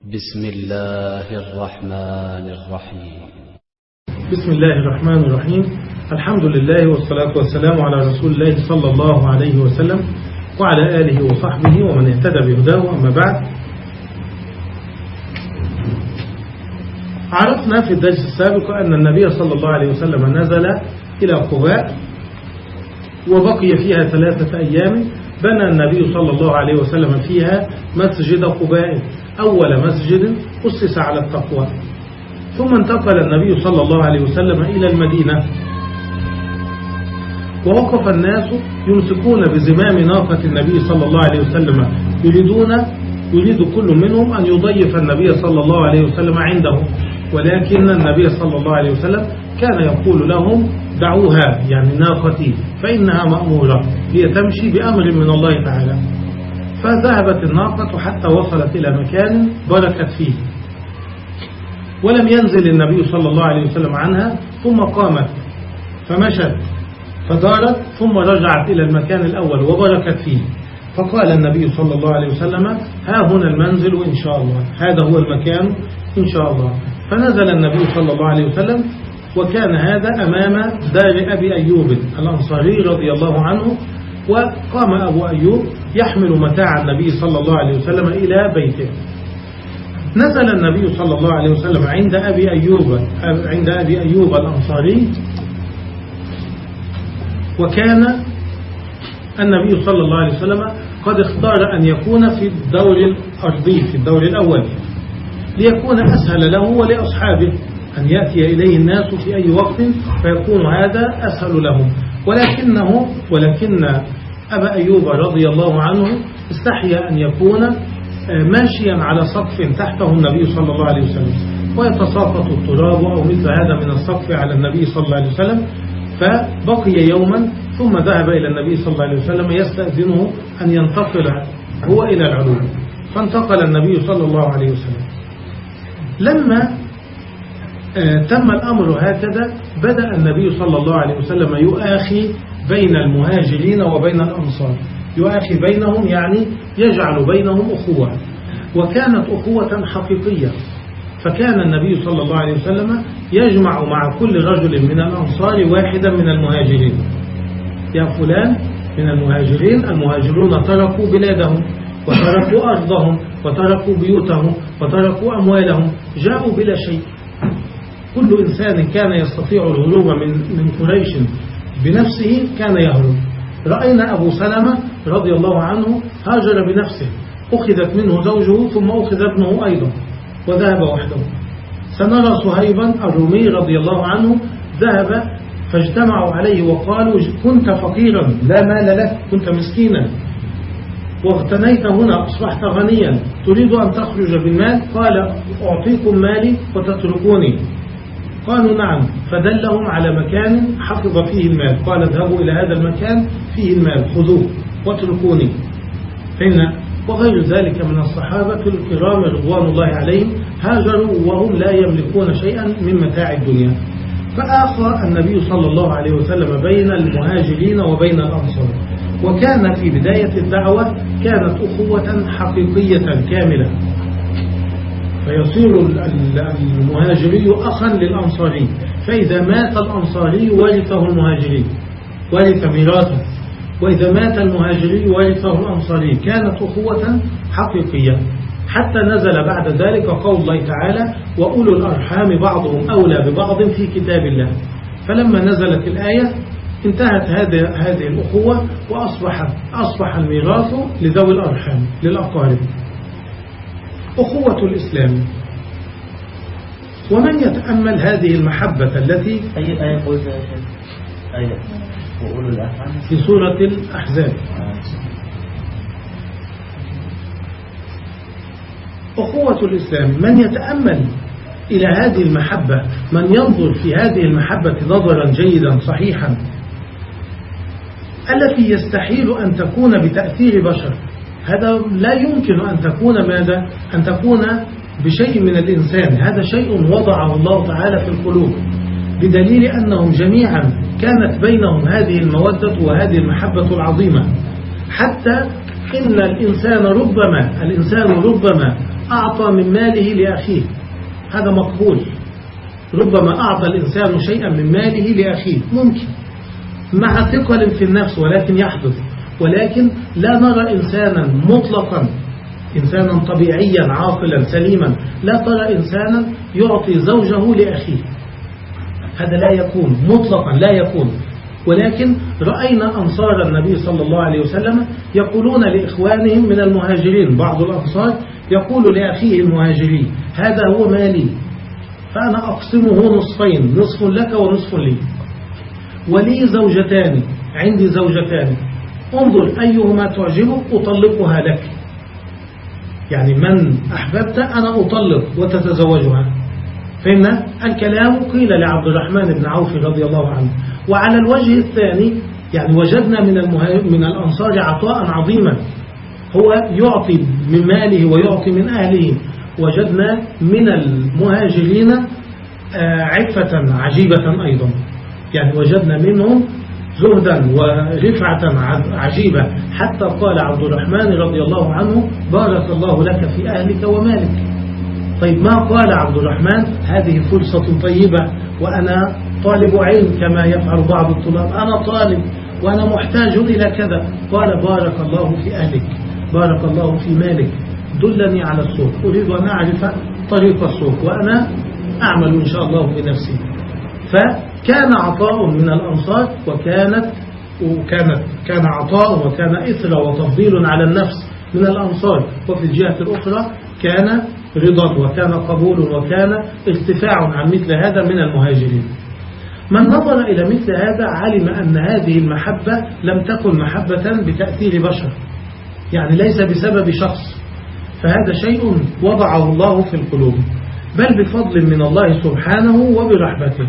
بسم الله الرحمن الرحيم. بسم الله الرحمن الرحيم. الحمد لله والصلاة والسلام على رسول الله صلى الله عليه وسلم وعلى آله وصحبه ومن اهتدى بهداه. أما بعد عرفنا في الدرس السابق أن النبي صلى الله عليه وسلم نزل إلى قباء وبقي فيها ثلاثة أيام. بنى النبي صلى الله عليه وسلم فيها مسجد قباء. أول مسجد أسس على التقوى. ثم انتقل النبي صلى الله عليه وسلم إلى المدينة. ووقف الناس يمسكون بزمام ناقة النبي صلى الله عليه وسلم. يريدون يريد كل منهم أن يضيف النبي صلى الله عليه وسلم عنده. ولكن النبي صلى الله عليه وسلم كان يقول لهم دعوها يعني ناقتي فإنها مأمورة هي تمشي بأمر من الله تعالى. فذهبت الناقة حتى وصلت إلى مكان بركت فيه. ولم ينزل النبي صلى الله عليه وسلم عنها ثم قامت فمشت فدارت ثم رجعت إلى المكان الأول وبركت فيه. فقال النبي صلى الله عليه وسلم ها هنا المنزل إن شاء الله هذا هو المكان إن شاء الله. فنزل النبي صلى الله عليه وسلم وكان هذا أمام دار أبي أيوب الأنصاري رضي الله عنه وقام أبو أيوب يحمل متاع النبي صلى الله عليه وسلم إلى بيته. نزل النبي صلى الله عليه وسلم عند أبي أيوب عند أبي أيوب الأنصاري. وكان النبي صلى الله عليه وسلم قد اختار أن يكون في الدور الأرضي في الدور الأول ليكون أسهل له ولأصحابه أن يأتي إليه الناس في أي وقت فيكون هذا أسهل لهم. ولكنه ولكن أبا أيوب رضي الله عنه استحيا أن يكون ماشيا على سقف تحته النبي صلى الله عليه وسلم. ويتساقط التراب أو مثل هذا من السقف على النبي صلى الله عليه وسلم. فبقي يوما ثم ذهب إلى النبي صلى الله عليه وسلم يستأذنه أن ينتقل هو إلى العلو فانتقل النبي صلى الله عليه وسلم. لما تم الأمر هكذا بدأ النبي صلى الله عليه وسلم يؤاخي بين المهاجرين وبين الأنصار. يؤاخي بينهم يعني يجعل بينهم أخوة. وكانت أخوة حقيقية. فكان النبي صلى الله عليه وسلم يجمع مع كل رجل من الأنصار واحدا من المهاجرين. يا فلان من المهاجرين المهاجرون تركوا بلادهم وتركوا أرضهم وتركوا بيوتهم وتركوا أموالهم جاءوا بلا شيء. كل إنسان كان يستطيع الهروب من من قريش. بنفسه كان يهرب. رأينا أبو سلمة رضي الله عنه هاجر بنفسه. أخذت منه زوجه ثم أخذ ابنه أيضا وذهب وحده. سنرى صهيبا الرومي رضي الله عنه ذهب فاجتمعوا عليه وقالوا كنت فقيرا لا مال لك كنت مسكينا. واغتنيت هنا أصبحت غنيا. تريد أن تخرج بالمال؟ قال أعطيكم مالي وتتركوني. قالوا نعم فدلهم على مكان حفظ فيه المال. قال اذهبوا إلى هذا المكان فيه المال خذوه واتركوني. فإن وغير ذلك من الصحابة الكرام رضوان الله عليهم هاجروا وهم لا يملكون شيئا من متاع الدنيا. فآخى النبي صلى الله عليه وسلم بين المهاجرين وبين الأنصار. وكان في بداية الدعوة كانت أخوة حقيقية كاملة. فيصير المهاجري أخا للأنصاري. فإذا مات الأنصاري ورثه المهاجري ورث ميراثه. وإذا مات المهاجري ورثه الأنصاري كانت أخوة حقيقية. حتى نزل بعد ذلك قول الله تعالى وأولو الأرحام بعضهم أولى ببعض في كتاب الله. فلما نزلت الآية انتهت هذه الأخوة وأصبح أصبح الميراث لذوي الأرحام للأقارب. أخوة الإسلام. ومن يتأمل هذه المحبة التي أي آية قلت يا شيخ؟ آية. في سورة الأحزاب. أخوة الإسلام من يتأمل إلى هذه المحبة من ينظر في هذه المحبة نظرا جيدا صحيحا التي يستحيل أن تكون بتأثير بشر. هذا لا يمكن أن تكون ماذا؟ أن تكون بشيء من الإنسان. هذا شيء وضعه الله تعالى في القلوب بدليل أنهم جميعا كانت بينهم هذه المودة وهذه المحبة العظيمة. حتى إن الإنسان ربما الإنسان ربما أعطى من ماله لأخيه. هذا مقبول. ربما أعطى الإنسان شيئا من ماله لأخيه. ممكن. مع ثقل في النفس ولكن يحدث. ولكن لا نرى إنسانا مطلقا إنسانا طبيعيا عاقلا سليما. لا ترى إنسانا يعطي زوجه لأخيه. هذا لا يكون مطلقا لا يكون. ولكن رأينا أنصار النبي صلى الله عليه وسلم يقولون لإخوانهم من المهاجرين بعض الأنصار يقول لأخيه المهاجرين هذا هو مالي فأنا أقسمه نصفين نصف لك ونصف لي. ولي زوجتان عندي زوجتان. انظر أيهما تعجبك أطلقها لك. يعني من أحببت أنا أطلق وتتزوجها. فإن الكلام قيل لعبد الرحمن بن عوف رضي الله عنه. وعلى الوجه الثاني يعني وجدنا من من الأنصار عطاء عظيما. هو يعطي من ماله ويعطي من أهله. وجدنا من المهاجرين آه، عفة عجيبة أيضا. يعني وجدنا منهم زهدا ورفعة عجيبة. حتى قال عبد الرحمن رضي الله عنه بارك الله لك في أهلك ومالك. طيب ما قال عبد الرحمن؟ هذه فرصة طيبة وأنا طالب علم كما يفعل بعض الطلاب. أنا طالب وأنا محتاج إلى كذا. قال بارك الله في أهلك بارك الله في مالك. دلني على السوق أريد أن أعرف طريق السوق وأنا أعمل إن شاء الله بنفسي. فكان عطاء من الأنصار وكانت وكانت كان عطاء وكان إثر وتفضيل على النفس من الأنصار. وفي الجهة الأخرى كان رضا وكان قبول وكان ارتفاع عن مثل هذا من المهاجرين. من نظر إلى مثل هذا علم أن هذه المحبة لم تكن محبة بتأثير بشر يعني ليس بسبب شخص. فهذا شيء وضعه الله في القلوب. بل بفضل من الله سبحانه وبرحمته.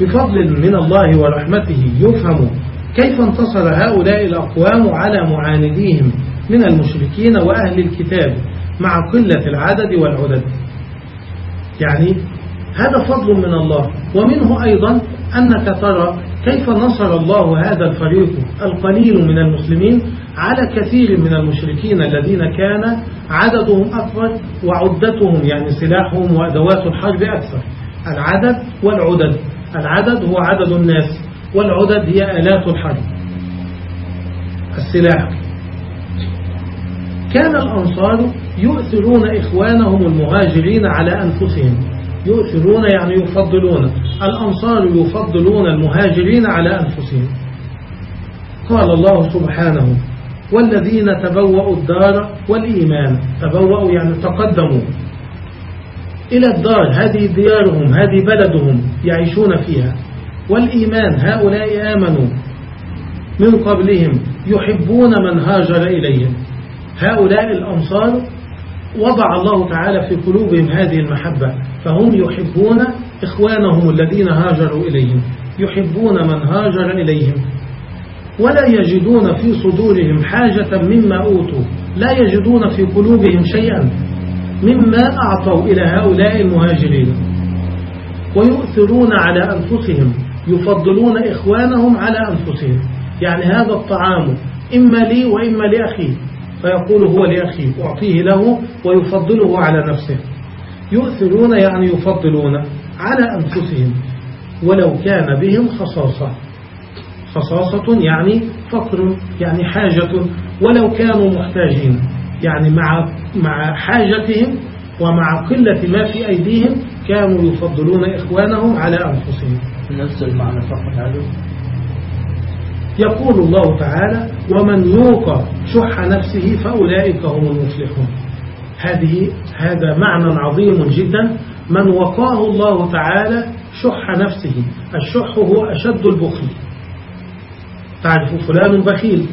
بفضل من الله ورحمته يفهم كيف انتصر هؤلاء الأقوام على معانديهم من المشركين وأهل الكتاب مع قلة العدد والعدد. يعني هذا فضل من الله ومنه أيضا أنك ترى كيف نصر الله هذا الفريق القليل من المسلمين على كثير من المشركين الذين كان عددهم أكبر وعدتهم يعني سلاحهم وأدوات الحرب أكثر العدد والعدد. العدد هو عدد الناس والعدد هي آلات الحرب. السلاح. كان الأنصار يؤثرون إخوانهم المهاجرين على أنفسهم. يؤثرون يعني يفضلون. الأنصار يفضلون المهاجرين على أنفسهم. قال الله سبحانه والذين تبوأوا الدار والإيمان تبوأوا يعني تقدموا. إلى الدار هذه ديارهم هذه بلدهم يعيشون فيها. والإيمان هؤلاء آمنوا من قبلهم يحبون من هاجر إليهم. هؤلاء الأنصار وضع الله تعالى في قلوبهم هذه المحبة فهم يحبون إخوانهم الذين هاجروا إليهم يحبون من هاجر إليهم. ولا يجدون في صدورهم حاجة مما أوتوا لا يجدون في قلوبهم شيئا. مما أعطوا إلى هؤلاء المهاجرين. ويؤثرون على أنفسهم يفضلون إخوانهم على أنفسهم. يعني هذا الطعام إما لي وإما لأخي. فيقول هو لأخي أعطيه له ويفضله على نفسه. يؤثرون يعني يفضلون على أنفسهم. ولو كان بهم خصاصة. خصاصة يعني فقر يعني حاجة. ولو كانوا محتاجين. يعني مع مع حاجتهم ومع قلة ما في أيديهم كانوا يفضلون إخوانهم على أنفسهم. نفس المعنى فقط هذا. يقول الله تعالى ومن يوق شح نفسه فأولئك هم المفلحون. هذه هذا معنى عظيم جدا. من وقاه الله تعالى شح نفسه الشح هو أشد البخل. تعرف فلان بخيل.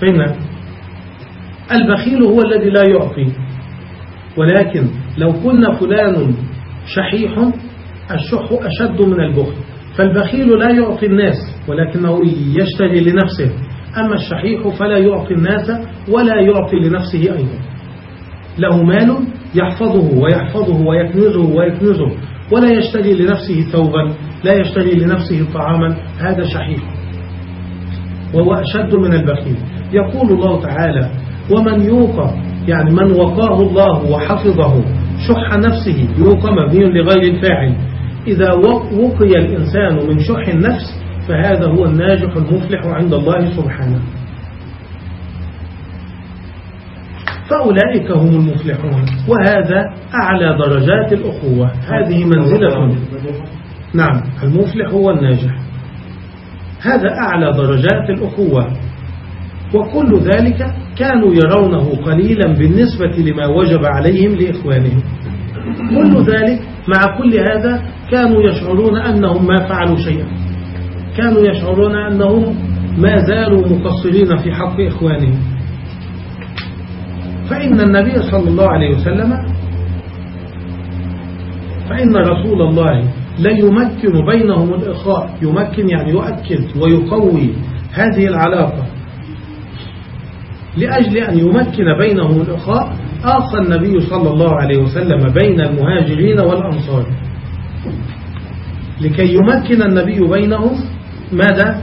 فهمنا البخيل هو الذي لا يعطي. ولكن لو قلنا فلان شحيح الشح أشد من البخل. فالبخيل لا يعطي الناس ولكنه يشتري لنفسه. أما الشحيح فلا يعطي الناس ولا يعطي لنفسه أيضا. له مال يحفظه ويحفظه ويكنزه ويكنزه ولا يشتري لنفسه ثوبا لا يشتري لنفسه طعاما. هذا شحيح وهو أشد من البخيل. يقول الله تعالى ومن يوق يعني من وقاه الله وحفظه شح نفسه يوقى مبني لغير الفاعل إذا وقي الإنسان من شح النفس فهذا هو الناجح المفلح عند الله سبحانه. فأولئك هم المفلحون. وهذا أعلى درجات الأخوة هذه منزلة. نعم المفلح هو الناجح. هذا أعلى درجات الأخوة وكل ذلك كانوا يرونه قليلا بالنسبة لما وجب عليهم لإخوانهم. كل ذلك مع كل هذا كانوا يشعرون أنهم ما فعلوا شيئا. كانوا يشعرون أنهم ما زالوا مقصرين في حق إخوانهم. فإن النبي صلى الله عليه وسلم فإن رسول الله لا يمكن بينهم الإخاء. يمكن يعني يؤكد ويقوي هذه العلاقة. لأجل أن يمكن بينهم الإخاء آخى النبي صلى الله عليه وسلم بين المهاجرين والأنصار. لكي يمكن النبي بينهم ماذا؟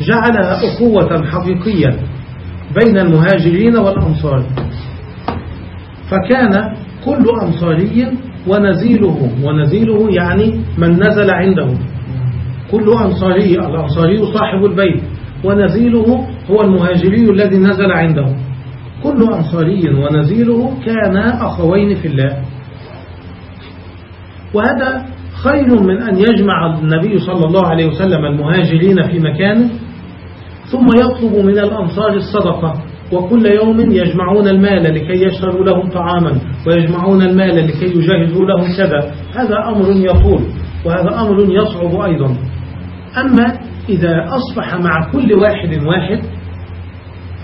جعلها أخوة حقيقية بين المهاجرين والأنصار. فكان كل أنصاري ونزيله ونزيله يعني من نزل عنده كل أنصاري الأنصاري صاحب البيت ونزيله هو المهاجري الذي نزل عنده كل أنصاري ونزيله كان أخوين في الله. وهذا خير من أن يجمع النبي صلى الله عليه وسلم المهاجرين في مكانه ثم يطلب من الأنصار الصدقة. وكل يوم يجمعون المال لكي يشتروا لهم طعاما ويجمعون المال لكي يجهزوا لهم كذا. هذا أمر يطول وهذا أمر يصعب أيضا. أما إذا أصبح مع كل واحد واحد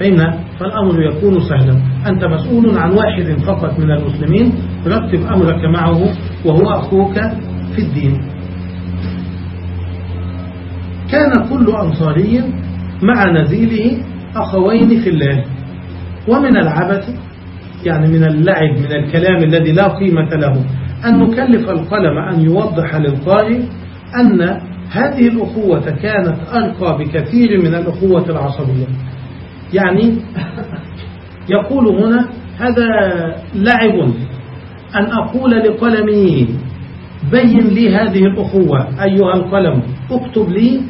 فإن فالأمر يكون سهلا. أنت مسؤول عن واحد فقط من المسلمين رتب أمرك معه وهو أخوك في الدين. كان كل أنصاري مع نزيله أخوين في الله. ومن العبث يعني من اللعب من الكلام الذي لا قيمة له أن نكلف القلم أن يوضح للقارئ أن هذه الأخوة كانت أرقى بكثير من الأخوة العصبية. يعني يقول هنا هذا لعب أن أقول لقلمي بين لي هذه الأخوة أيها القلم اكتب لي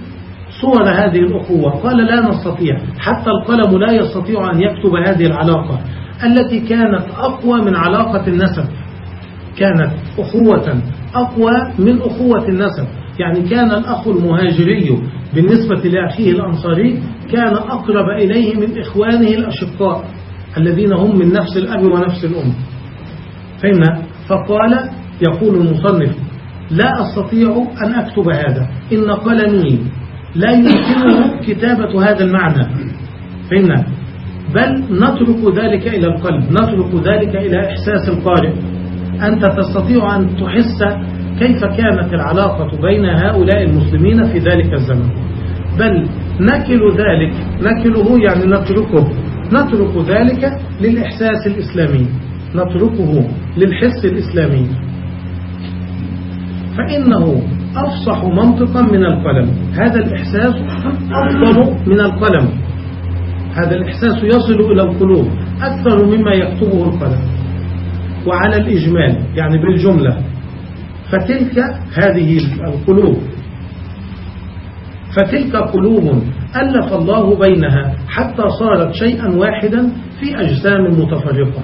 صور هذه الأخوة. قال لا نستطيع حتى القلم لا يستطيع أن يكتب هذه العلاقة. التي كانت أقوى من علاقة النسب. كانت أخوة أقوى من أخوة النسب. يعني كان الأخ المهاجري بالنسبة لأخيه الأنصاري كان أقرب إليه من إخوانه الأشقاء الذين هم من نفس الأب ونفس الأم. فهمنا فقال يقول المصنف لا أستطيع أن أكتب هذا. إن قلمي لا يمكنه كتابة هذا المعنى. فهمنا بل نترك ذلك إلى القلب. نترك ذلك إلى إحساس القارئ. أنت تستطيع أن تحس كيف كانت العلاقة بين هؤلاء المسلمين في ذلك الزمن؟ بل نكل ذلك نكله يعني نتركه نترك ذلك للإحساس الإسلامي نتركه للحس الإسلامي. فإنه أفصح منطقا من القلم. هذا الإحساس أفضل من القلم. هذا الإحساس يصل إلى القلوب أكثر مما يكتبه القلم. وعلى الإجمال يعني بالجملة فتلك هذه القلوب. فتلك قلوب ألف الله بينها حتى صارت شيئا واحدا في أجسام متفرقة.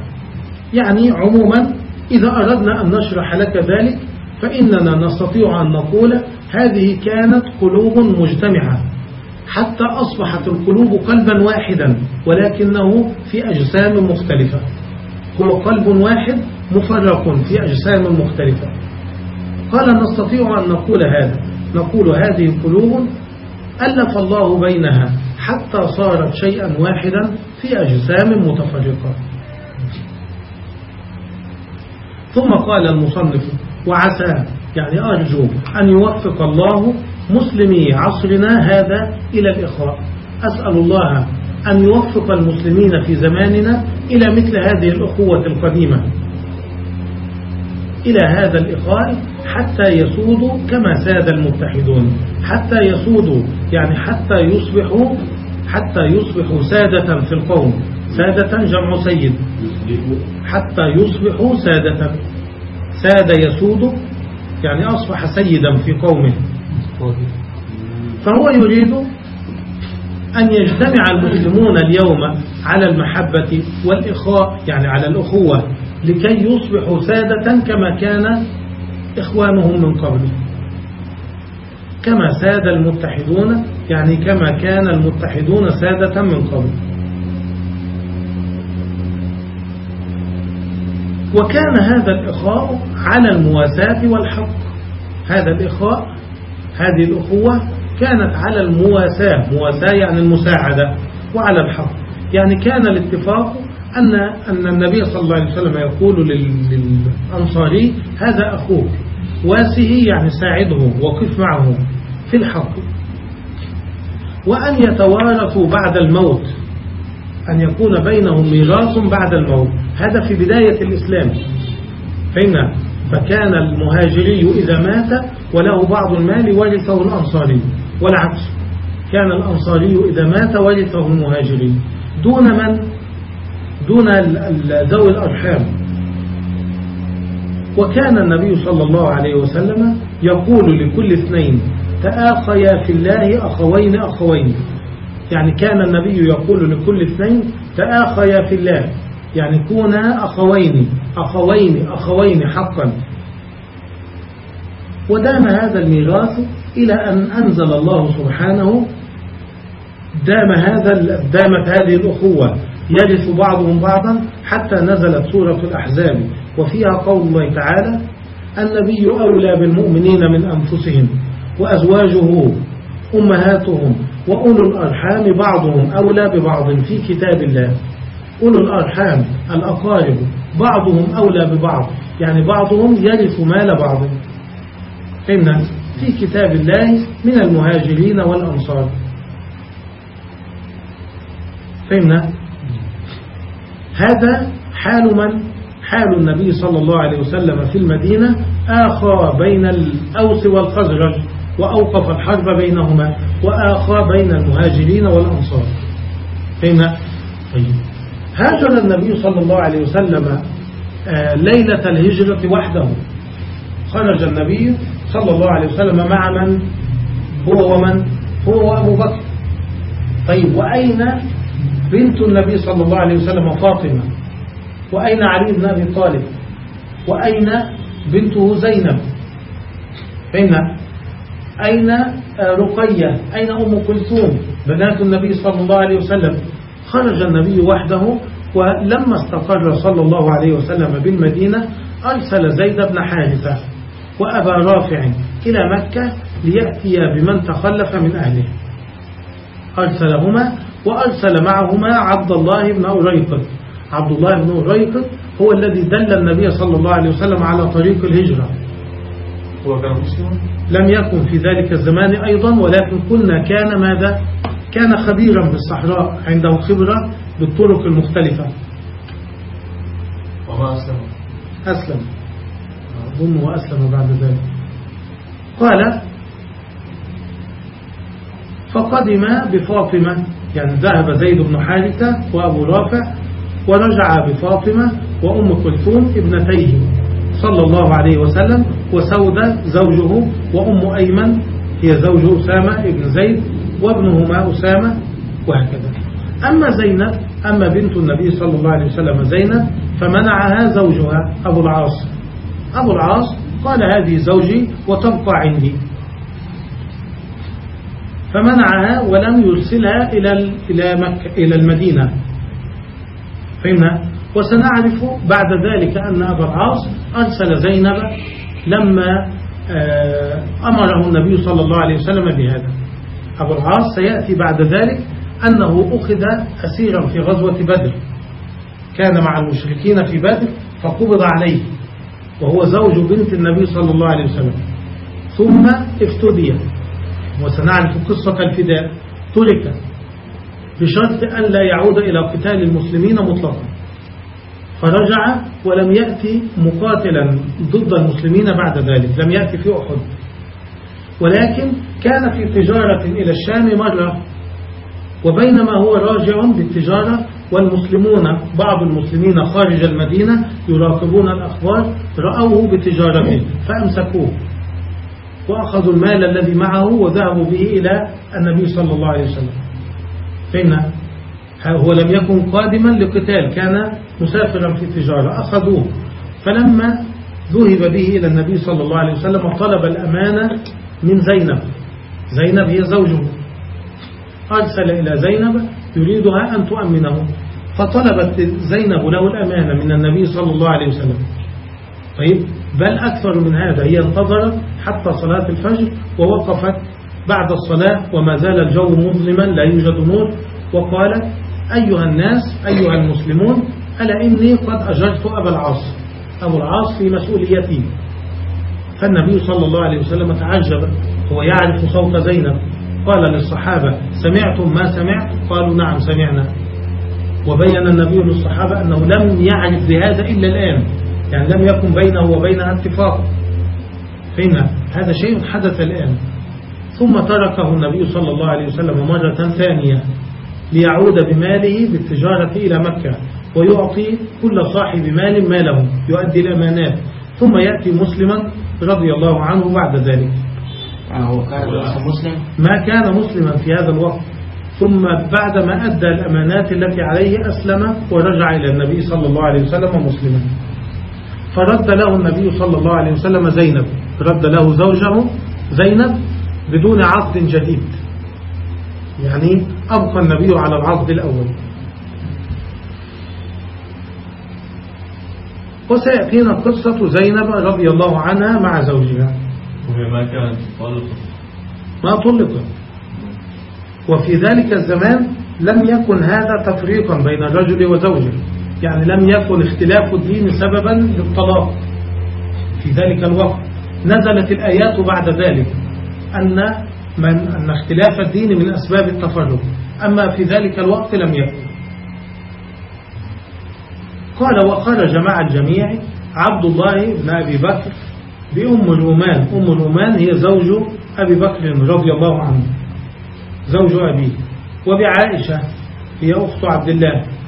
يعني عموما إذا أردنا أن نشرح لك ذلك فإننا نستطيع أن نقول هذه كانت قلوب مجتمعة. حتى أصبحت القلوب قلبا واحدا ولكنه في أجسام مختلفة. هو قلب واحد مفرق في أجسام مختلفة. قال نستطيع أن نقول هذا. نقول هذه قلوب ألف الله بينها حتى صارت شيئا واحدا في أجسام متفرقة. ثم قال المصنف وعسى يعني أرجو أن يوفق الله مسلمي عصرنا هذا إلى الإخاء أسأل الله أن يوفق المسلمين في زماننا إلى مثل هذه الأخوة القديمة. إلى هذا الإخاء حتى يسودوا كما ساد المتحدون. حتى يسودوا يعني حتى يصبحوا حتى يصبحوا سادة في القوم. سادة جمع سيد. حتى يصبحوا سادة. ساد يسود يعني أصبح سيدا في قومه. فهو يريد أن يجتمع المسلمون اليوم على المحبة والإخاء يعني على الأخوة. لكي يصبحوا سادة كما كان إخوانهم من قبل. كما ساد المتحدون يعني كما كان المتحدون سادة من قبل. وكان هذا الإخاء على المواساة والحق. هذا الإخاء هذه الأخوة كانت على المواساة. مواساة يعني المساعدة وعلى الحق. يعني كان الاتفاق أن, أن النبي صلى الله عليه وسلم يقول للأنصاري هذا أخوك. واسه يعني ساعده وقف معه في الحق. وأن يتوارثوا بعد الموت أن يكون بينهم ميراث بعد الموت. هذا في بداية الإسلام. فإن فكان المهاجري إذا مات وله بعض المال ورثه الأنصاري. والعكس كان الأنصاري إذا مات ورثه المهاجري. دون من؟ دون ذوي الأرحام. وكان النبي صلى الله عليه وسلم يقول لكل اثنين تآخيا في الله أخوين أخوين. يعني كان النبي يقول لكل اثنين تآخيا في الله. يعني كونا أخوين أخوين أخوين حقا. ودام هذا الميراث إلى أن أنزل الله سبحانه دام هذا دامت هذه الأخوة. يرث بعضهم بعضا حتى نزلت سورة الأحزاب. وفيها قول الله تعالى النبي أولى بالمؤمنين من أنفسهم وأزواجه أمهاتهم وأولو الأرحام بعضهم. أولى ببعض في كتاب الله. أولو الأرحام الأقارب بعضهم أولى ببعض. يعني بعضهم يرث مال بعض. فهمنا في كتاب الله من المهاجرين والأنصار. فهمنا هذا حال من؟ حال النبي صلى الله عليه وسلم في المدينة آخى بين الأوس والخزرج وأوقف الحرب بينهما وآخى بين المهاجرين والأنصار. فهمنا طيب. هاجر النبي صلى الله عليه وسلم آه، ليلة الهجرة وحده. خرج النبي صلى الله عليه وسلم مع من؟ هو ومن؟ هو وأبو بكر. طيب وأين بنت النبي صلى الله عليه وسلم فاطمة. وأين علي بن أبي طالب؟ وأين بنته زينب؟ فإن أين رقية؟ أين أم كلثوم؟ بنات النبي صلى الله عليه وسلم. خرج النبي وحده ولما استقر صلى الله عليه وسلم بالمدينة أرسل زيد بن حارثة وأبا رافع إلى مكة ليأتي بمن تخلف من أهله. أرسلهما وأرسل معهما عبد الله بن أريقط عبد الله بن أريقط هو الذي دل النبي صلى الله عليه وسلم على طريق الهجرة. هو كان لم يكن في ذلك الزمان أيضا ولكن قلنا كان ماذا؟ كان خبيرا بالصحراء عنده خبرة بالطرق المختلفة. وما أسلم. أسلم. أظنه أسلم بعد ذلك. قال فقدم بفاطمة يعني ذهب زيد بن حارثة وأبو رافع ورجع بفاطمة وأم كلثوم ابنتيه صلى الله عليه وسلم وسودة زوجه وأم أيمن هي زوج أسامة ابن زيد وابنهما أسامة وهكذا. أما زينب أما بنت النبي صلى الله عليه وسلم زينب فمنعها زوجها أبو العاص. أبو العاص قال هذه زوجي وتبقى عندي فمنعها ولم يرسلها إلى إلى مكة إلى المدينة. فهمنا؟ وسنعرف بعد ذلك أن أبا العاص أرسل زينب لما آه، أمره النبي صلى الله عليه وسلم بهذا. أبو العاص سيأتي بعد ذلك أنه أخذ أسيرا في غزوة بدر. كان مع المشركين في بدر فقبض عليه وهو زوج بنت النبي صلى الله عليه وسلم. ثم افتدي. وسنعرف قصة الفداء. ترك بشرط أن لا يعود إلى قتال المسلمين مطلقا. فرجع ولم يأتي مقاتلا ضد المسلمين بعد ذلك. لم يأتي في أحد. ولكن كان في تجارة إلى الشام مرة وبينما هو راجع بالتجارة والمسلمون بعض المسلمين خارج المدينة يراقبون الأخبار رأوه بتجارته فأمسكوه. وأخذوا المال الذي معه وذهبوا به إلى النبي صلى الله عليه وسلم. فإن هو لم يكن قادما لقتال كان مسافرا في التجارة أخذوه. فلما ذهب به إلى النبي صلى الله عليه وسلم طلب الأمانة من زينب. زينب هي زوجه. أرسل إلى زينب يريدها أن تؤمنه. فطلبت زينب له الأمانة من النبي صلى الله عليه وسلم. طيب بل أكثر من هذا هي انتظرت حتى صلاة الفجر ووقفت بعد الصلاة وما زال الجو مظلما لا يوجد نور. وقالت أيها الناس أيها المسلمون ألا إني قد أجرت أبا العاص أبو العاص في مسؤوليتي. فالنبي صلى الله عليه وسلم تعجب هو يعرف صوت زينب. قال للصحابة سمعتم ما سمعت؟ قالوا نعم سمعنا. وبين النبي للصحابة أنه لم يعرف بهذا إلا الآن. يعني لم يكن بينه وبينها اتفاق. فإن هذا شيء حدث الآن. ثم تركه النبي صلى الله عليه وسلم مرة ثانية ليعود بماله بالتجارة إلى مكة ويعطي كل صاحب مال ماله يؤدي الأمانات ثم يأتي مسلما رضي الله عنه بعد ذلك. هو كان مسلم؟ ما كان مسلما في هذا الوقت. ثم بعدما أدى الأمانات التي عليه أسلم ورجع إلى النبي صلى الله عليه وسلم مسلما. فرد له النبي صلى الله عليه وسلم زينب. رد له زوجه زينب بدون عقد جديد. يعني أبقى النبي على العقد الأول. وسيأتينا قصة زينب رضي الله عنها مع زوجها. وهي ما كانت ما طلقت. وفي ذلك الزمان لم يكن هذا تفريقا بين الرجل وزوجه. يعني لم يكن اختلاف الدين سببا للطلاق. في ذلك الوقت نزلت الآيات بعد ذلك أن, من أن اختلاف الدين من أسباب التفرق. أما في ذلك الوقت لم يكن. قال وخرج مع الجميع عبد الله بن أبي بكر بأم الرومان أم الرومان هي زوج أبي بكر رضي الله عنه. زوج أبيه. وبعائشة هي أخت عبد الله.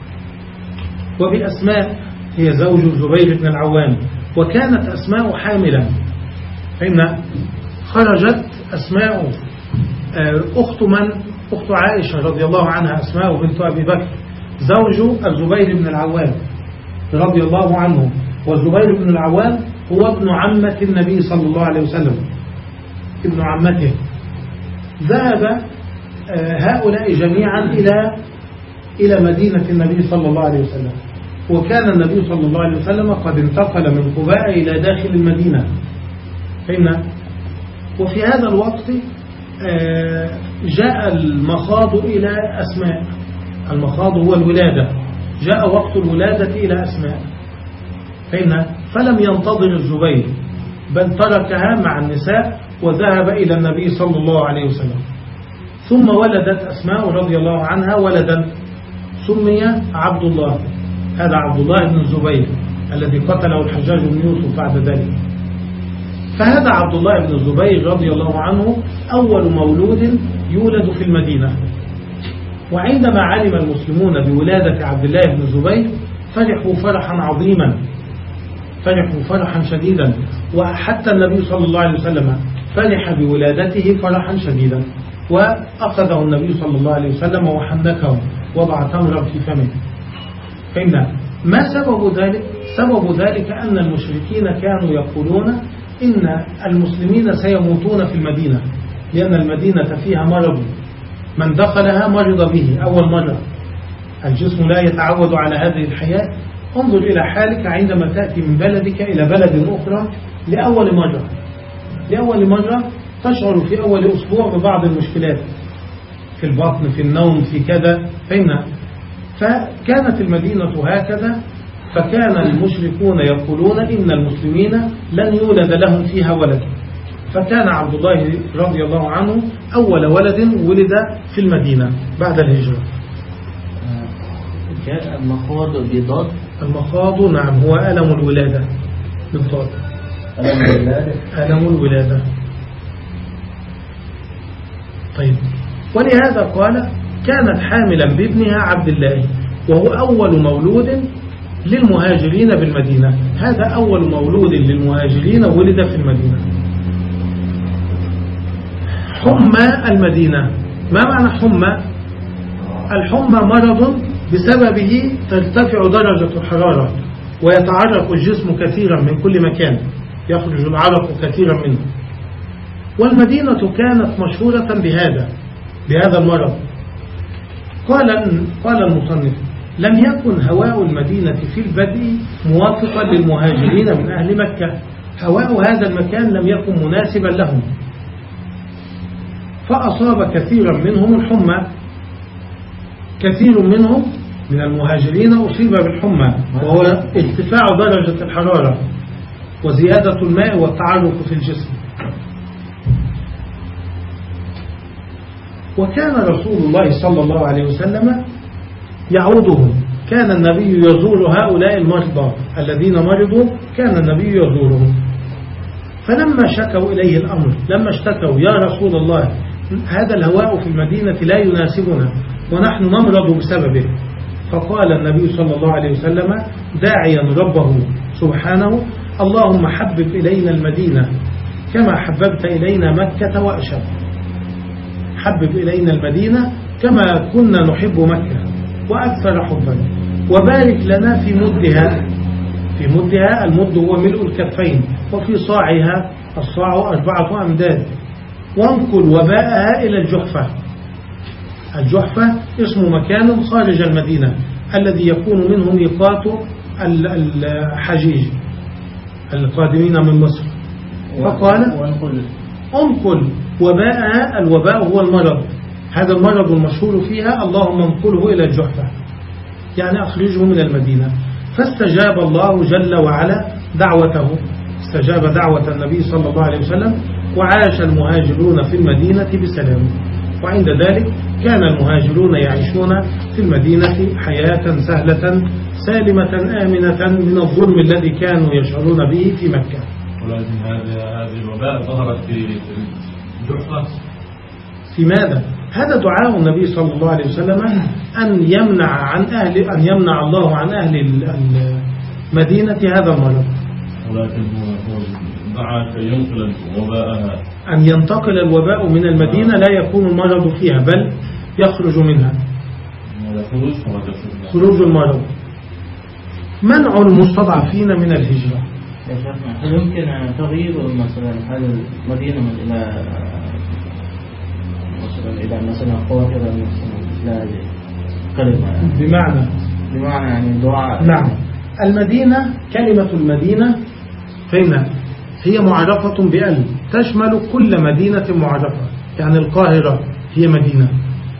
وبأسماء هي زوج الزبير بن العوام. وكانت أسماء حاملا فإن خرجت أسماء آه، أخت من؟ أخت عائشة رضي الله عنها أسماء بنت أبي بكر. زوج الزبير بن العوام رضي الله عنه. والزبير بن العوام هو ابن عمة النبي صلى الله عليه وسلم. ابن عمته. ذهب آه، هؤلاء جميعا إلى إلى مدينة النبي صلى الله عليه وسلم. وكان النبي صلى الله عليه وسلم قد انتقل من قباء إلى داخل المدينة. فإن وفي هذا الوقت آه، جاء المخاض إلى أسماء. المخاض هو الولادة. جاء وقت الولادة إلى أسماء. فإن فلم ينتظر الزبير بل تركها مع النساء وذهب إلى النبي صلى الله عليه وسلم. ثم ولدت أسماء رضي الله عنها ولدا. سمي عبد الله. هذا عبد الله بن الزبير الذي قتله الحجاج بن يوسف بعد ذلك. فهذا عبد الله بن الزبير رضي الله عنه أول مولود يولد في المدينة. وعندما علم المسلمون بولادة عبد الله بن الزبير فرحوا فرحا عظيما. فرحوا فرحا شديدا. وحتى النبي صلى الله عليه وسلم فرح بولادته فرحا شديدا. وأخذه النبي صلى الله عليه وسلم وحنكه وضع تمرا في فمه. فإن ما سبب ذلك سبب ذلك أن المشركين كانوا يقولون إن المسلمين سيموتون في المدينة لأن المدينة فيها مرض. من دخلها مرض به أول مرة الجسم لا يتعود على هذه الحياة. انظر إلى حالك عندما تأتي من بلدك إلى بلد أخرى لأول مرة. لأول مرة تشعر في أول أسبوع ببعض المشكلات. في البطن في النوم في كذا. فإن فكانت المدينة هكذا فكان المشركون يقولون إن المسلمين لن يولد لهم فيها ولد. فكان عبد الله رضي الله عنه أول ولد ولد في المدينة بعد الهجرة. المخاض بضاد المخاض نعم هو ألم الولادة. بالضبط. ألم الولادة. ألم الولادة. طيب. ولهذا قال كانت حاملا بابنها عبد الله وهو أول مولود للمهاجرين بالمدينة. هذا أول مولود للمهاجرين ولد في المدينة. حمى المدينة. ما معنى حمى؟ الحمى مرض بسببه ترتفع درجة الحرارة ويتعرق الجسم كثيرا من كل مكان يخرج العرق كثيرا منه. والمدينة كانت مشهورة بهذا بهذا المرض. قال قال المصنف لم يكن هواء المدينة في البدء موافقا للمهاجرين من أهل مكة. هواء هذا المكان لم يكن مناسبا لهم. فأصاب كثيرا منهم الحمى. كثير منهم من المهاجرين أصيب بالحمى وهو ارتفاع درجة الحرارة وزيادة الماء والتعرق في الجسم. وكان رسول الله صلى الله عليه وسلم يعودهم كان النبي يزور هؤلاء المرضى الذين مرضوا كان النبي يزورهم فلما شكوا إليه الأمر لما اشتكوا يا رسول الله هذا الهواء في المدينة لا يناسبنا ونحن نمرض بسببه. فقال النبي صلى الله عليه وسلم داعيا ربه سبحانه اللهم حبب إلينا المدينة كما حببت إلينا مكة وأشد. حبب إلينا المدينة كما كنا نحب مكة وأكثر حبا. وبارك لنا في مدها. في مدها المد هو ملء الكفين وفي صاعها الصاع أربعة أمداد. وانقل وباءها إلى الجحفة. الجحفة اسم مكان خارج المدينة الذي يكون منه ميقات الحجيج. القادمين من مصر. فقال انقل. وباءها الوباء هو المرض. هذا المرض المشهور فيها اللهم انقله إلى الجحفة يعني أخرجه من المدينة. فاستجاب الله جل وعلا دعوته. استجاب دعوة النبي صلى الله عليه وسلم وعاش المهاجرون في المدينة بسلام. وعند ذلك كان المهاجرون يعيشون في المدينة حياة سهلة سالمة آمنة من الظلم الذي كانوا يشعرون به في مكة. ولكن هذه الوباء ظهرت في في ماذا؟ هذا دعاء النبي صلى الله عليه وسلم أن يمنع عن أهل أن يمنع الله عن أهل المدينة هذا المرض ولكن هو دعا كي ينقل وباءها أن ينتقل الوباء من المدينة لا يكون المرض فيها بل يخرج منها. خروج المرض. منع المستضعفين من الهجرة. هل يمكن تغيير مثلا هذه المدينة إلى مثلا إلى مثلا القاهرة مثلا لا كلمة. بمعنى. بمعنى يعني دعاء. نعم. المدينة كلمة المدينة فهمنا هي معرفة بأل تشمل كل مدينة معرفة. يعني القاهرة هي مدينة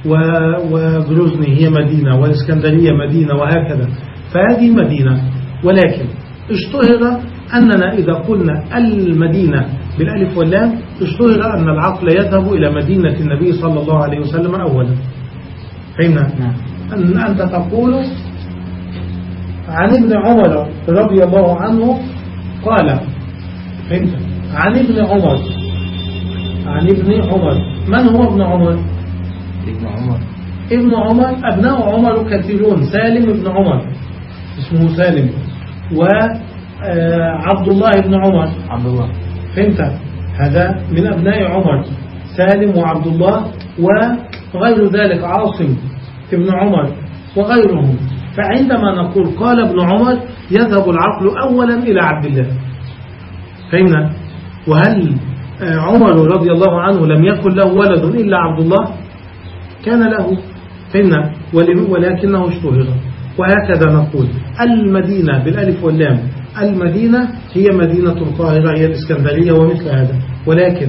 وغروزني هي مدينة والإسكندرية مدينة وهكذا. فهذه مدينة. ولكن اشتهر أننا إذا قلنا المدينة بالألف واللام اشتهر أن العقل يذهب إلى مدينة النبي صلى الله عليه وسلم أولا. فهمنا نعم. أن أنت تقول عن ابن عمر رضي الله عنه قال فهمت؟ عن ابن عمر. عن ابن عمر. من هو ابن عمر؟ ابن عمر. ابن عمر أبناء عمر كثيرون. سالم ابن عمر. اسمه سالم. وعبد الله ابن عمر. عبد الله. فهمت؟ هذا من أبناء عمر سالم وعبد الله وغير ذلك عاصم ابن عمر وغيرهم. فعندما نقول قال ابن عمر يذهب العقل أولا إلى عبد الله. فهمنا؟ وهل عمر رضي الله عنه لم يكن له ولد إلا عبد الله كان له. فهمنا؟ ولكنه اشتهر. وهكذا نقول. المدينة بالألف واللام المدينة هي مدينة القاهرة هي الإسكندرية ومثل هذا. ولكن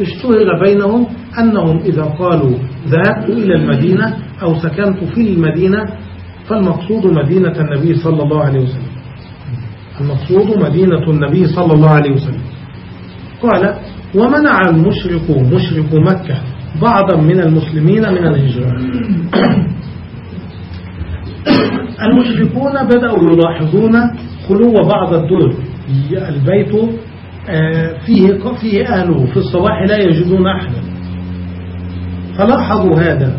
اشتهر بينهم أنهم إذا قالوا ذهبت إلى المدينة أو سكنت في المدينة فالمقصود مدينة النبي صلى الله عليه وسلم. المقصود مدينة النبي صلى الله عليه وسلم. قال ومنع المشرك مشرك مكة بعضا من المسلمين من الهجرة. المشركون بدأوا يلاحظون خلو بعض الدور البيت فيه فيه أهله. في الصباح لا يجدون أحدا. فلاحظوا هذا.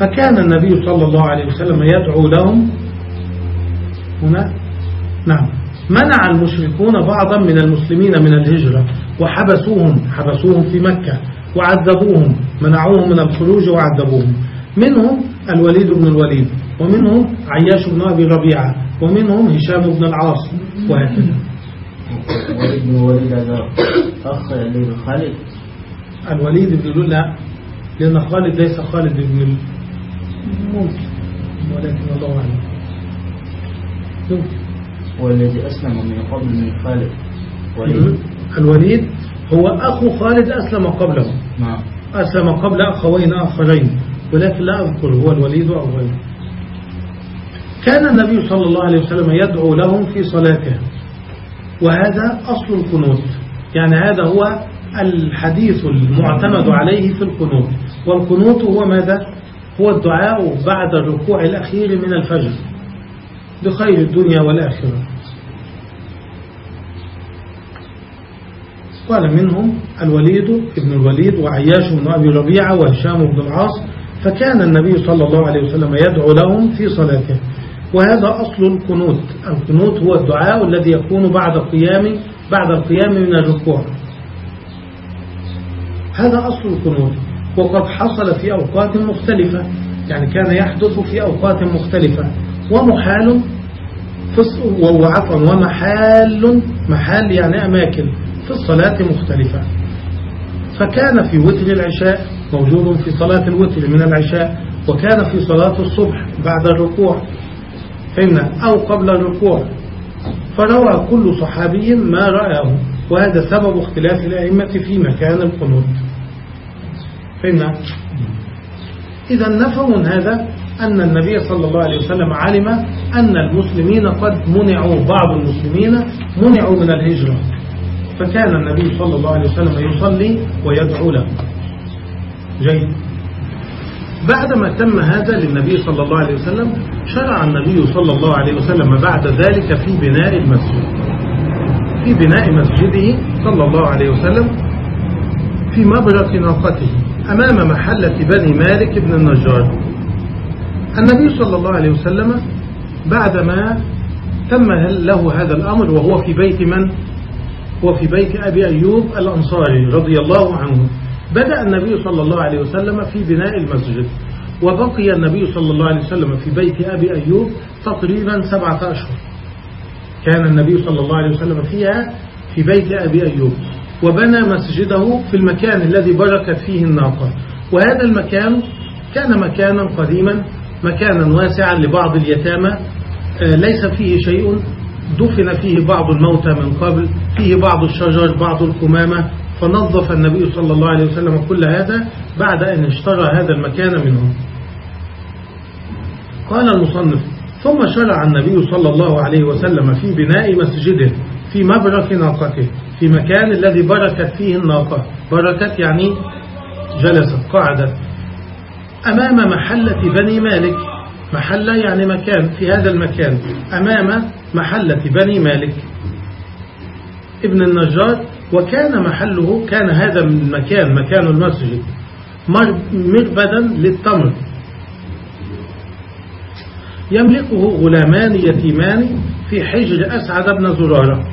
فكان النبي صلى الله عليه وسلم يدعو لهم. هنا؟ نعم. منع المشركون بعضا من المسلمين من الهجرة. وحبسوهم. حبسوهم في مكة. وعذبوهم. منعوهم من الخروج وعذبوهم. منهم الوليد بن الوليد. ومنهم عياش بن أبي ربيعة ومنهم هشام بن العاص. وهكذا وليد بن وليد هذا أخ لخالد الوليد بن الوليد لا. لأن خالد ليس خالد بن ممكن ولكن الله أعلم. ممكن هو الذي أسلم من قبل من خالد. وليد الوليد هو أخو خالد أسلم قبله. نعم. أسلم قبل أخوين آخرين. ولكن لا أذكر هو الوليد أو غيره. كان النبي صلى الله عليه وسلم يدعو لهم في صلاته وهذا أصل القنوت. يعني هذا هو الحديث المعتمد عليه في القنوت. والقنوت هو ماذا؟ هو الدعاء بعد الركوع الأخير من الفجر. بخير الدنيا والآخرة. قال منهم الوليد ابن الوليد وعياش بن أبي ربيعة وهشام بن العاص. فكان النبي صلى الله عليه وسلم يدعو لهم في صلاته. وهذا أصل القنوت. القنوت هو الدعاء الذي يكون بعد قيام بعد القيام من الركوع. هذا أصل القنوت. وقد حصل في أوقات مختلفة يعني كان يحدث في أوقات مختلفة. ومحال وعفوا ومحال محال يعني أماكن في الصلاة مختلفة. فكان في وتر العشاء موجود في صلاة الوتر من العشاء وكان في صلاة الصبح بعد الركوع. فهمنا أو قبل الركوع. فروى كل صحابي ما رآه وهذا سبب اختلاف الأئمة في مكان القنوت فهمنا إذا نفهم هذا أن النبي صلى الله عليه وسلم علم أن المسلمين قد منعوا بعض المسلمين منعوا من الهجرة. فكان النبي صلى الله عليه وسلم يصلي ويدعو له. جيد. بعدما تم هذا للنبي صلى الله عليه وسلم شرع النبي صلى الله عليه وسلم بعد ذلك في بناء المسجد. في بناء مسجده صلى الله عليه وسلم في مبرك ناقته أمام محلة بني مالك بن النجار. النبي صلى الله عليه وسلم بعدما تم له هذا الأمر وهو في بيت من؟ هو في بيت أبي أيوب الأنصاري رضي الله عنه. بدأ النبي صلى الله عليه وسلم في بناء المسجد وبقي النبي صلى الله عليه وسلم في بيت أبي أيوب تقريبا سبعة أشهر. كان النبي صلى الله عليه وسلم فيها في بيت أبي أيوب وبنى مسجده في المكان الذي بركت فيه الناقة. وهذا المكان كان مكانا قديما مكانا واسعا لبعض اليتامى. آه، ليس فيه شيء دفن فيه بعض الموتى من قبل فيه بعض الشجر بعض الكمامة فنظف النبي صلى الله عليه وسلم كل هذا بعد أن اشترى هذا المكان منهم. قال المصنف ثم شرع النبي صلى الله عليه وسلم في بناء مسجده في مبرك ناقته في مكان الذي بركت فيه الناقة. بركت يعني جلست قعدت. أمام محلة بني مالك محلة يعني مكان في هذا المكان أمام محلة بني مالك. ابن النجار وكان محله كان هذا المكان مكان المسجد مر- مربدا للتمر. يملكه غلامان يتيمان في حجر أسعد بن زرارة.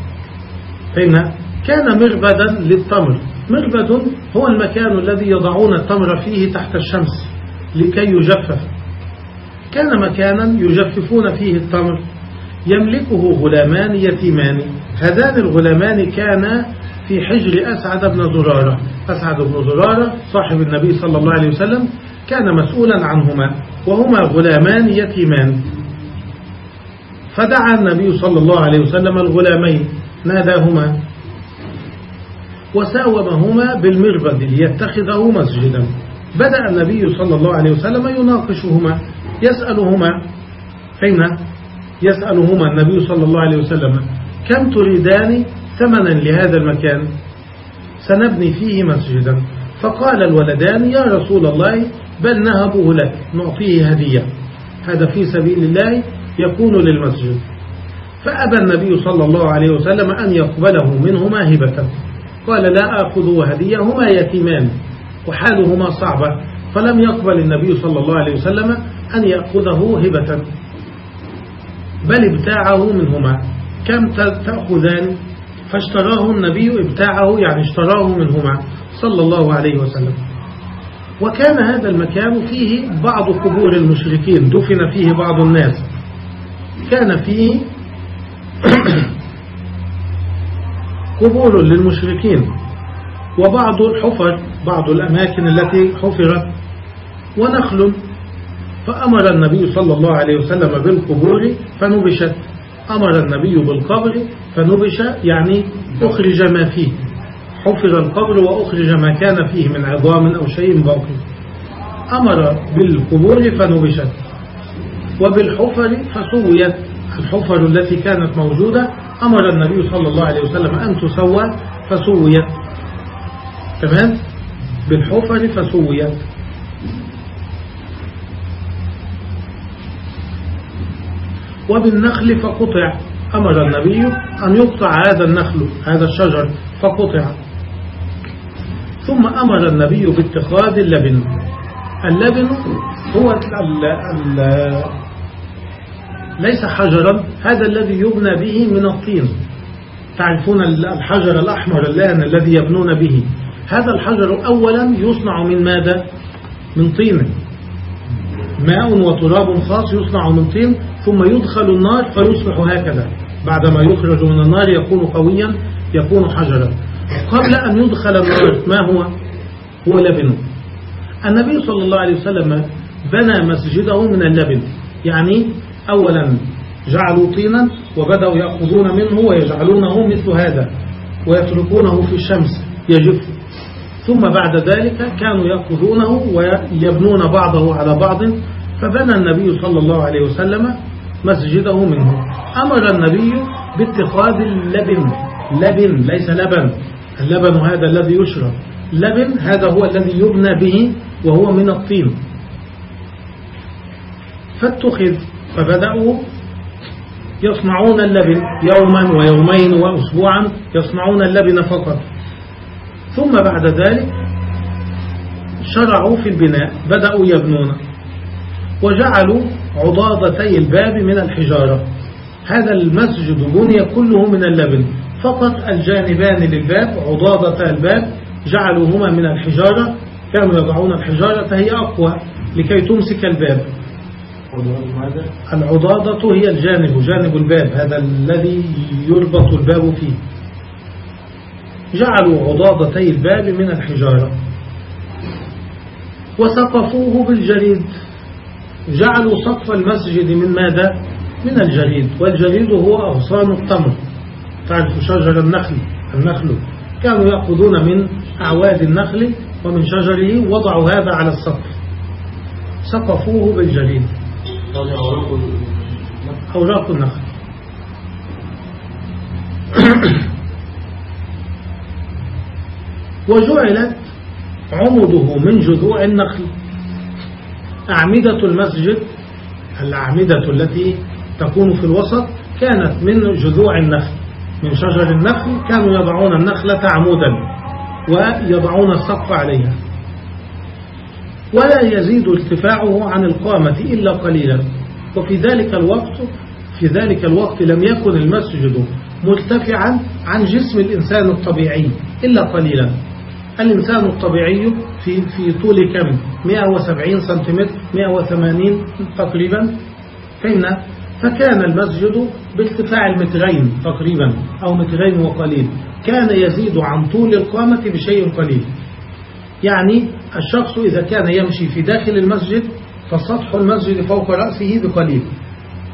فإن كان مربدا للتمر. مربد هو المكان الذي يضعون التمر فيه تحت الشمس لكي يجفف. كان مكانا يجففون فيه التمر. يملكه غلامان يتيمان. هذان الغلامان كانا في حجر أسعد بن زرارة. أسعد بن زرارة صاحب النبي صلى الله عليه وسلم كان مسؤولا عنهما وهما غلامان يتيمان. فدعا النبي صلى الله عليه وسلم الغلامين ناداهما وساومهما بالمربد ليتخذه مسجدا. بدأ النبي صلى الله عليه وسلم يناقشهما يسألهما حين يسألهما النبي صلى الله عليه وسلم كم تريدان ثمنا لهذا المكان سنبني فيه مسجدا. فقال الولدان يا رسول الله بل نهبه لك نعطيه هدية. هذا في سبيل الله يكون للمسجد. فأبى النبي صلى الله عليه وسلم أن يقبله منهما هبة. قال لا آخذ هدية هما يتيمان وحالهما صعبة. فلم يقبل النبي صلى الله عليه وسلم أن يأخذه هبة بل ابتاعه منهما. كم تأخذان؟ فاشتراه النبي ابتاعه يعني اشتراه منهما صلى الله عليه وسلم. وكان هذا المكان فيه بعض قبور المشركين دفن فيه بعض الناس. كان فيه قبور للمشركين وبعض الحفر بعض الأماكن التي حفرت. ونخل فأمر النبي صلى الله عليه وسلم بالقبور فنبشت. أمر النبي بالقبر فنبش يعني أخرج ما فيه. حفر القبر وأخرج ما كان فيه من عظام أو شيء باقي. أمر بالقبور فنبشت. وبالحفر فسويت. الحفر التي كانت موجودة أمر النبي صلى الله عليه وسلم أن تسوى فسويت. تمام؟ بالحفر فسويت. وبالنخل فقطع. أمر النبي أن يقطع هذا النخل هذا الشجر فقطع. ثم أمر النبي باتخاذ اللبن. اللبن هو ال ال ليس حجرا هذا الذي يبنى به من الطين. تعرفون الحجر الأحمر الآن الذي يبنون به. هذا الحجر أولا يصنع من ماذا؟ من طين. ماء وتراب خاص يصنع من طين. ثم يدخل النار فيصبح هكذا. بعدما يخرج من النار يكون قويا يكون حجرا. قبل أن يدخل النار ما هو؟ هو لبن. النبي صلى الله عليه وسلم بنى مسجده من اللبن. يعني أولا جعلوا طينا وبدأوا يأخذون منه ويجعلونه مثل هذا ويتركونه في الشمس يجف. ثم بعد ذلك كانوا يأخذونه ويبنون بعضه على بعض فبنى النبي صلى الله عليه وسلم مسجده منه. أمر النبي باتخاذ اللبن. لبن ليس لبن. اللبن هذا الذي يشرب. لبن هذا هو الذي يبنى به وهو من الطين. فاتخذ فبدأوا يصنعون اللبن يوما ويومين وأسبوعا يصنعون اللبن فقط. ثم بعد ذلك شرعوا في البناء بدأوا يبنون. وجعلوا عضاضتي الباب من الحجارة. هذا المسجد بني كله من اللبن. فقط الجانبان للباب عضاضة الباب جعلوهما من الحجارة. كانوا يضعون الحجارة فهي أقوى لكي تمسك الباب. العضاضة هي الجانب جانب الباب هذا الذي يربط الباب فيه. جعلوا عضاضتي الباب من الحجارة. وسقفوه بالجريد جعلوا سقف المسجد من ماذا؟ من الجريد والجريد هو أغصان التمر. تعرف شجر النخل؟ النخل. كانوا يأخذون من أعواد النخل ومن شجره وضعوا هذا على السقف. سقفوه بالجريد أوراق النخل. وجعلت عمده من جذوع النخل. أعمدة المسجد الأعمدة التي تكون في الوسط كانت من جذوع النخل. من شجر النخل كانوا يضعون النخلة عمودا ويضعون السقف عليها. ولا يزيد ارتفاعه عن القامة إلا قليلا. وفي ذلك الوقت في ذلك الوقت لم يكن المسجد مرتفعا عن جسم الإنسان الطبيعي إلا قليلا. الإنسان الطبيعي في في طول كم؟ 170 سنتيمتر 180 تقريبا. فهمنا فكان المسجد بارتفاع المترين تقريبا أو مترين وقليل. كان يزيد عن طول القامة بشيء قليل. يعني الشخص إذا كان يمشي في داخل المسجد فسطح المسجد فوق رأسه بقليل.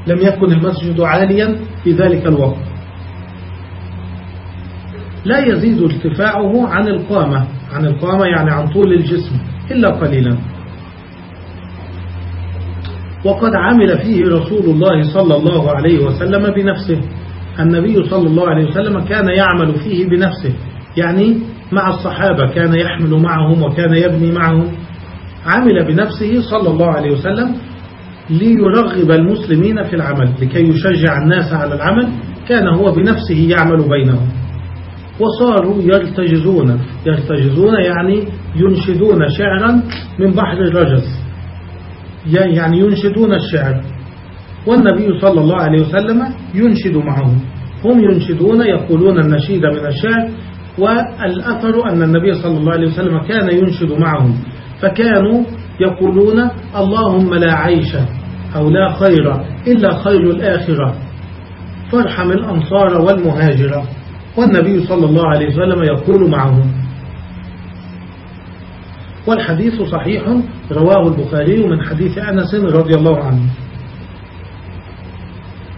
لم يكن المسجد عاليا في ذلك الوقت. لا يزيد ارتفاعه عن القامة. عن القامة يعني عن طول الجسم إلا قليلا. وقد عمل فيه رسول الله صلى الله عليه وسلم بنفسه. النبي صلى الله عليه وسلم كان يعمل فيه بنفسه يعني مع الصحابة كان يحمل معهم وكان يبني معهم. عمل بنفسه صلى الله عليه وسلم ليرغب المسلمين في العمل لكي يشجع الناس على العمل. كان هو بنفسه يعمل بينهم. وصاروا يرتجزون يرتجزون يعني ينشدون شعرا من بحر الرجز. يعني ينشدون الشعر. والنبي صلى الله عليه وسلم ينشد معهم. هم ينشدون يقولون النشيد من الشعر والأثر أن النبي صلى الله عليه وسلم كان ينشد معهم. فكانوا يقولون اللهم لا عيش أو لا خير إلا خير الآخرة. فارحم الأنصار والمهاجرة. والنبي صلى الله عليه وسلم يقول معهم والحديث صحيح رواه البخاري من حديث أنس رضي الله عنه.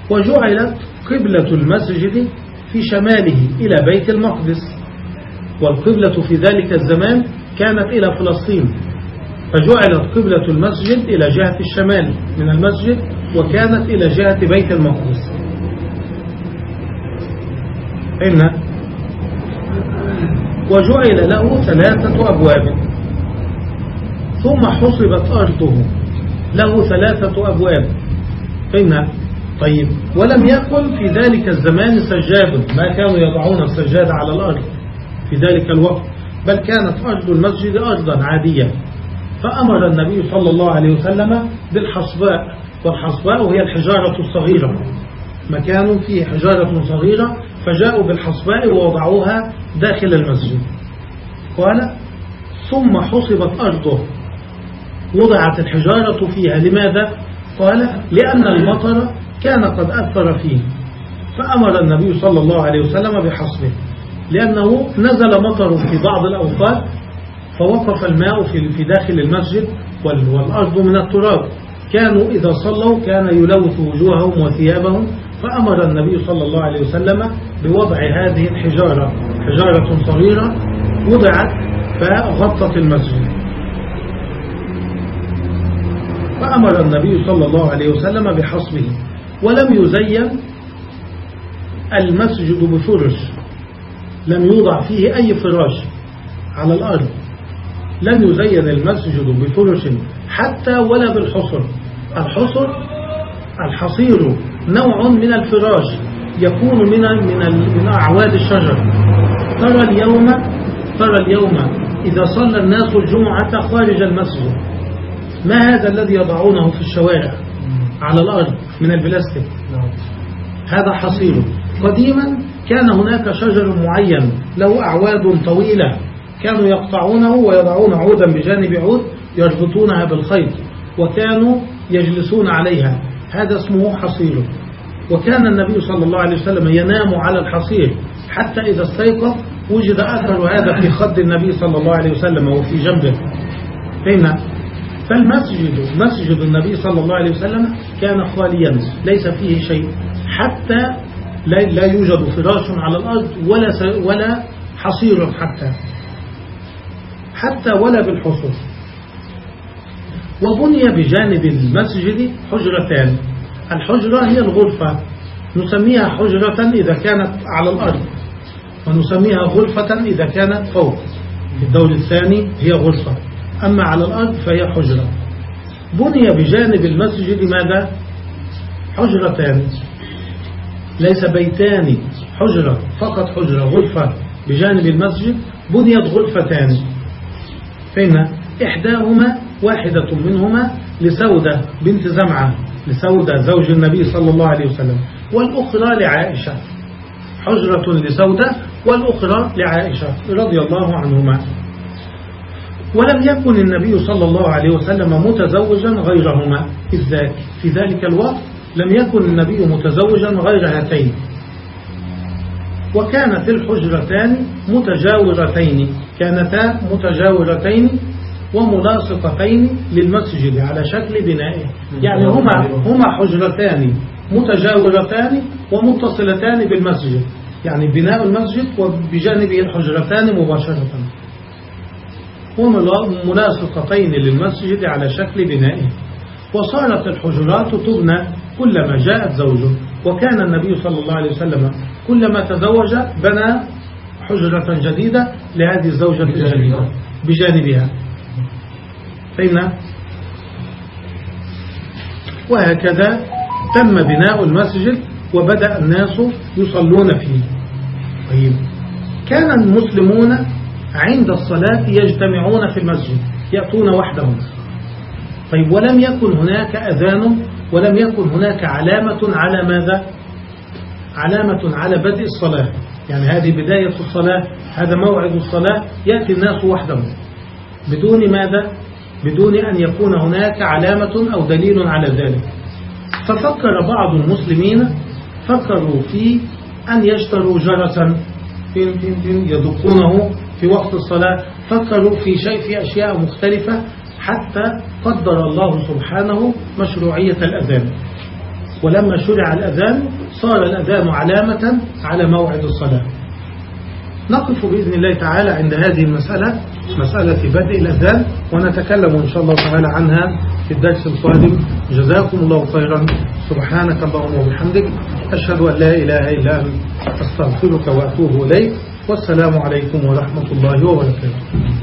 وجعلت قبلة المسجد في شماله إلى بيت المقدس. والقبلة في ذلك الزمان كانت إلى فلسطين. فجعلت قبلة المسجد إلى جهة الشمال من المسجد وكانت إلى جهة بيت المقدس. إن وجعل له ثلاثة أبواب. ثم حصبت أرضه. له ثلاثة أبواب. إن طيب. ولم يكن في ذلك الزمان سجاد. ما كانوا يضعون السجاد على الأرض في ذلك الوقت. بل كانت أرض المسجد أرضا عادية. فأمر النبي صلى الله عليه وسلم بالحصباء. والحصباء هي الحجارة الصغيرة. مكان فيه حجارة صغيرة فجاءوا بالحصباء ووضعوها داخل المسجد. قال ثم حصبت أرضه. وضعت الحجارة فيها. لماذا؟ قال لأن المطر كان قد أثر فيه. فأمر النبي صلى الله عليه وسلم بحصبه لأنه نزل مطر في بعض الأوقات فوقف الماء في داخل المسجد والأرض من التراب. كانوا إذا صلوا كان يلوث وجوههم وثيابهم فأمر النبي صلى الله عليه وسلم بوضع هذه الحجارة حجارة صغيرة وضعت فغطت المسجد. فأمر النبي صلى الله عليه وسلم بحصبه ولم يزين المسجد بفرش لم يوضع فيه أي فراش على الأرض. لم يزين المسجد بفرش حتى ولا بالحصر. الحصر الحصير نوع من الفراش يكون من من من أعواد الشجر. ترى اليوم ترى اليوم إذا صلى الناس الجمعة خارج المسجد. ما هذا الذي يضعونه في الشوارع على الأرض من البلاستيك؟ هذا حصير. قديما كان هناك شجر معين له أعواد طويلة. كانوا يقطعونه ويضعون عودا بجانب عود يربطونها بالخيط وكانوا يجلسون عليها. هذا اسمه حصير. وكان النبي صلى الله عليه وسلم ينام على الحصير حتى إذا استيقظ وجد أثر هذا في خد النبي صلى الله عليه وسلم وفي جنبه. فإن فالمسجد مسجد النبي صلى الله عليه وسلم كان خاليا ليس فيه شيء. حتى لا يوجد فراش على الأرض ولا ولا حصير حتى. حتى ولا بالحصول. وبني بجانب المسجد حجرتان. الحجرة هي الغرفة. نسميها حجرة إذا كانت على الأرض. ونسميها غرفة إذا كانت فوق. في الدور الثاني هي غرفة. أما على الأرض فهي حجرة. بني بجانب المسجد ماذا؟ حجرتان. ليس بيتان. حجرة فقط حجرة. غرفة بجانب المسجد بنيت غرفتان. فإن إحداهما واحدة منهما لسودة بنت زمعة لسودة زوج النبي صلى الله عليه وسلم والأخرى لعائشة. حجرة لسودة والأخرى لعائشة رضي الله عنهما. ولم يكن النبي صلى الله عليه وسلم متزوجا غيرهما. إذ ذاك في ذلك الوقت لم يكن النبي متزوجا غير هاتين. وكانت الحجرتان متجاورتين كانتا متجاورتين وملاصقتين للمسجد على شكل بنائه. يعني هما هما حجرتان متجاورتان ومتصلتان بالمسجد. يعني بناء المسجد وبجانبه الحجرتان مباشرة. وملاصقتين للمسجد على شكل بنائه. وصارت الحجرات تبنى كلما جاءت زوجه. وكان النبي صلى الله عليه وسلم كلما تزوج بنى حجرة جديدة لهذه الزوجة الجديدة بجانبها. فإن وهكذا تم بناء المسجد وبدأ الناس يصلون فيه. طيب كان المسلمون عند الصلاة يجتمعون في المسجد يأتون وحدهم. طيب ولم يكن هناك أذان ولم يكن هناك علامة على ماذا؟ علامة على بدء الصلاة. يعني هذه بداية الصلاة هذا موعد الصلاة يأتي الناس وحدهم. بدون ماذا؟ بدون أن يكون هناك علامة أو دليل على ذلك. ففكر بعض المسلمين فكروا في أن يشتروا جرسا يدقونه في وقت الصلاة. فكروا في شيء في أشياء مختلفة حتى قدر الله سبحانه مشروعية الأذان. ولما شرع الأذان صار الأذان علامة على موعد الصلاة. نقف بإذن الله تعالى عند هذه المسألة مسألة بدء الأذان ونتكلم إن شاء الله تعالى عنها في الدرس القادم. جزاكم الله خيرا. سبحانك اللهم وبحمدك أشهد أن لا إله إلا أنت أستغفرك وأتوب إليك. والسلام عليكم ورحمة الله وبركاته.